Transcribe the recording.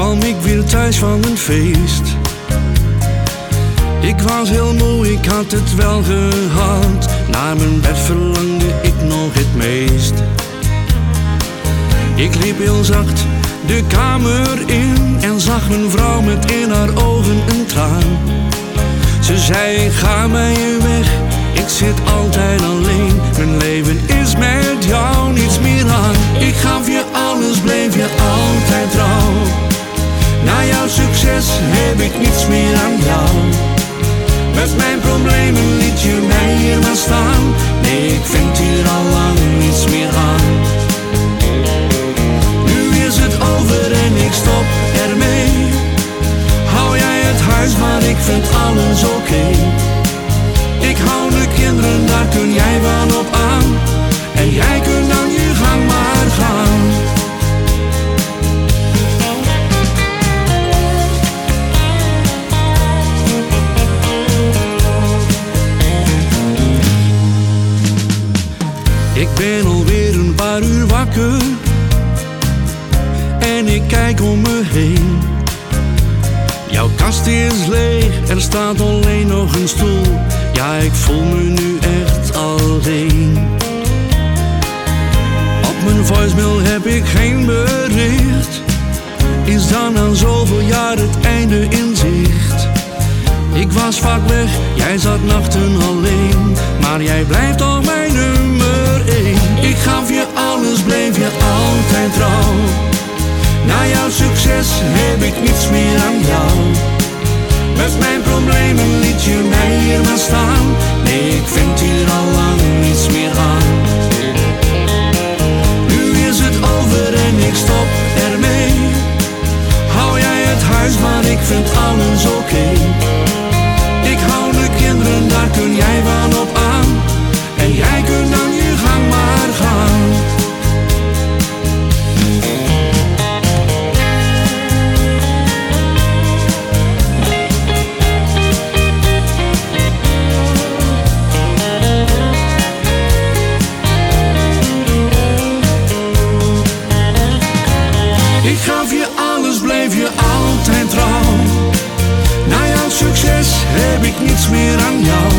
kwam ik weer thuis van een feest. Ik was heel moe, ik had het wel gehad. Naar mijn bed verlangde ik nog het meest. Ik liep heel zacht de kamer in en zag mijn vrouw met in haar ogen een traan. Ze zei: Ga mij weg, ik zit altijd alleen. Mijn leven is met heb ik niets meer aan jou. Met mijn problemen liet je mij hier maar staan. Nee, ik vind hier Ik ben alweer een paar uur wakker en ik kijk om me heen. Jouw kast is leeg, er staat alleen nog een stoel. Ja, ik voel me nu echt alleen. Op mijn voicemail heb ik geen bericht. Is dan na zoveel jaar het einde in zicht? Ik was vaak weg, jij zat nachten alleen. Maar jij blijft toch mijn gaf je alles, bleef je altijd trouw. Na jouw succes heb ik niets meer aan jou. Met mijn problemen liet je mij hier maar staan. Nee, ik vind hier al lang niets meer aan. Nu is het over en ik stop ermee. Hou jij het huis, maar ik vind alles Ik gaf je alles, bleef je altijd trouw. Na jouw succes heb ik niets meer aan jou.